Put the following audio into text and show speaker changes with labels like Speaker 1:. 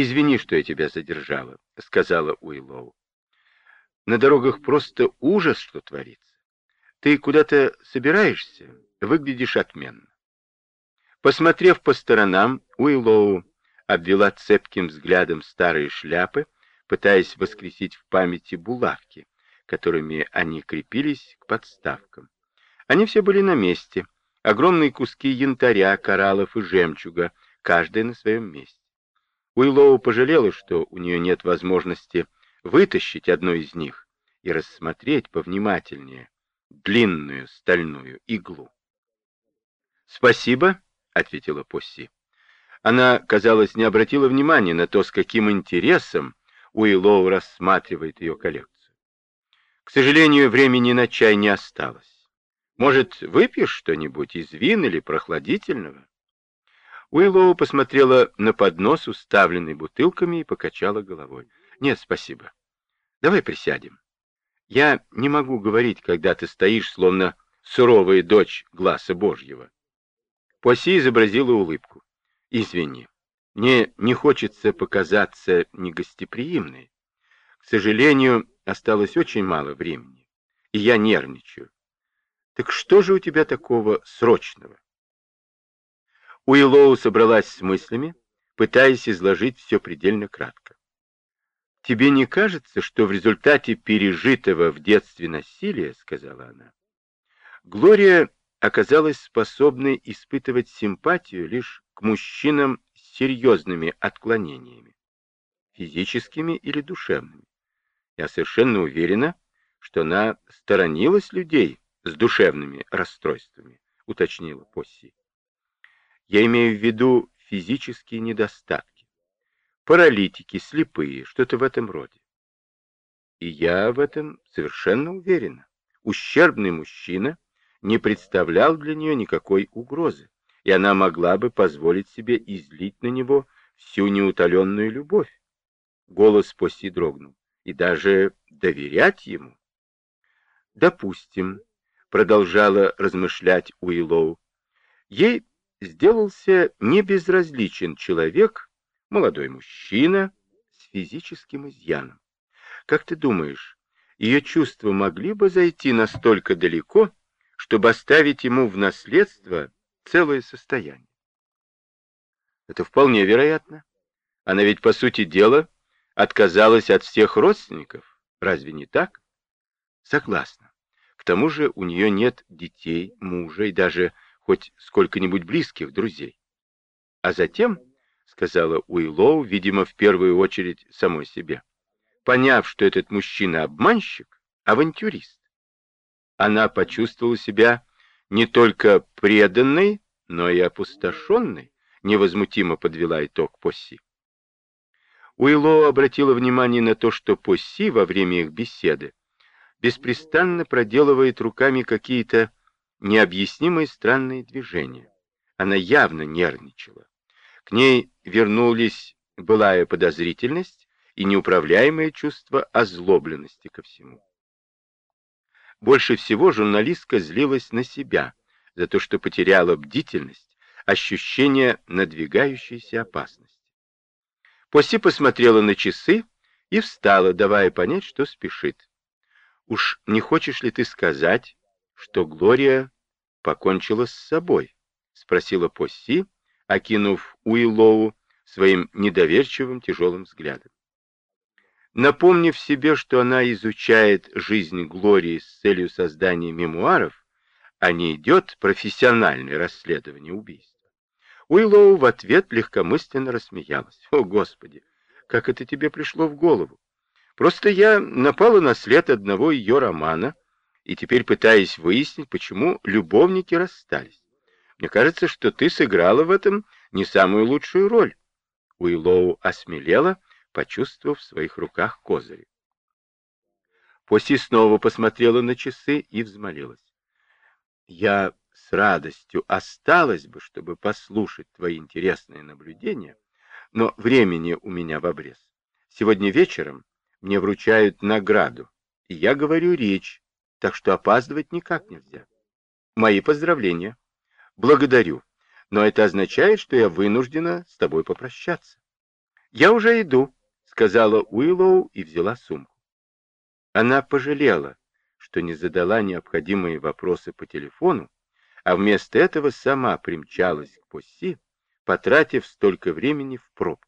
Speaker 1: «Извини, что я тебя задержала», — сказала Уиллоу. «На дорогах просто ужас, что творится. Ты куда-то собираешься? Выглядишь отменно». Посмотрев по сторонам, Уиллоу обвела цепким взглядом старые шляпы, пытаясь воскресить в памяти булавки, которыми они крепились к подставкам. Они все были на месте. Огромные куски янтаря, кораллов и жемчуга, каждый на своем месте. Уиллоу пожалела, что у нее нет возможности вытащить одну из них и рассмотреть повнимательнее длинную стальную иглу. «Спасибо», — ответила Посси. Она, казалось, не обратила внимания на то, с каким интересом Уиллоу рассматривает ее коллекцию. К сожалению, времени на чай не осталось. Может, выпьешь что-нибудь из вин или прохладительного?» Уиллоу посмотрела на поднос, уставленный бутылками, и покачала головой. «Нет, спасибо. Давай присядем. Я не могу говорить, когда ты стоишь, словно суровая дочь глаза Божьего». Поси изобразила улыбку. «Извини, мне не хочется показаться негостеприимной. К сожалению, осталось очень мало времени, и я нервничаю. Так что же у тебя такого срочного? Уиллоу собралась с мыслями, пытаясь изложить все предельно кратко. «Тебе не кажется, что в результате пережитого в детстве насилия, — сказала она, — Глория оказалась способной испытывать симпатию лишь к мужчинам с серьезными отклонениями, физическими или душевными? Я совершенно уверена, что она сторонилась людей, с душевными расстройствами, уточнила Посси. Я имею в виду физические недостатки. Паралитики, слепые, что-то в этом роде. И я в этом совершенно уверена. Ущербный мужчина не представлял для нее никакой угрозы, и она могла бы позволить себе излить на него всю неутоленную любовь. Голос Посси дрогнул. И даже доверять ему. Допустим, продолжала размышлять Уиллоу. Ей сделался небезразличен человек, молодой мужчина с физическим изъяном. Как ты думаешь, ее чувства могли бы зайти настолько далеко, чтобы оставить ему в наследство целое состояние? Это вполне вероятно. Она ведь, по сути дела, отказалась от всех родственников. Разве не так? Согласна тому же у нее нет детей, мужа и даже хоть сколько-нибудь близких друзей. А затем, сказала Уиллоу, видимо, в первую очередь самой себе, поняв, что этот мужчина обманщик, авантюрист, она почувствовала себя не только преданной, но и опустошенной, невозмутимо подвела итог Посси. Уиллоу обратила внимание на то, что Посси во время их беседы беспрестанно проделывает руками какие-то необъяснимые странные движения. Она явно нервничала. К ней вернулись былая подозрительность и неуправляемое чувство озлобленности ко всему. Больше всего журналистка злилась на себя за то, что потеряла бдительность, ощущение надвигающейся опасности. После посмотрела на часы и встала, давая понять, что спешит. Уж не хочешь ли ты сказать, что Глория покончила с собой? Спросила Посси, окинув Уиллоу своим недоверчивым тяжелым взглядом. Напомнив себе, что она изучает жизнь Глории с целью создания мемуаров, а не идет профессиональное расследование убийства, Уиллоу в ответ легкомысленно рассмеялась. «О, Господи, как это тебе пришло в голову? Просто я напала на след одного ее романа и теперь пытаюсь выяснить, почему любовники расстались. Мне кажется, что ты сыграла в этом не самую лучшую роль. Уиллоу осмелела, почувствовав в своих руках козыри. Поси снова посмотрела на часы и взмолилась. «Я с радостью осталась бы, чтобы послушать твои интересные наблюдения, но времени у меня в обрез. Сегодня вечером мне вручают награду, и я говорю речь, так что опаздывать никак нельзя. Мои поздравления. Благодарю, но это означает, что я вынуждена с тобой попрощаться. «Я уже иду», — сказала Уиллоу и взяла сумку. Она пожалела, что не задала необходимые вопросы по телефону, а вместо этого сама примчалась к Посси, потратив столько времени в пробке.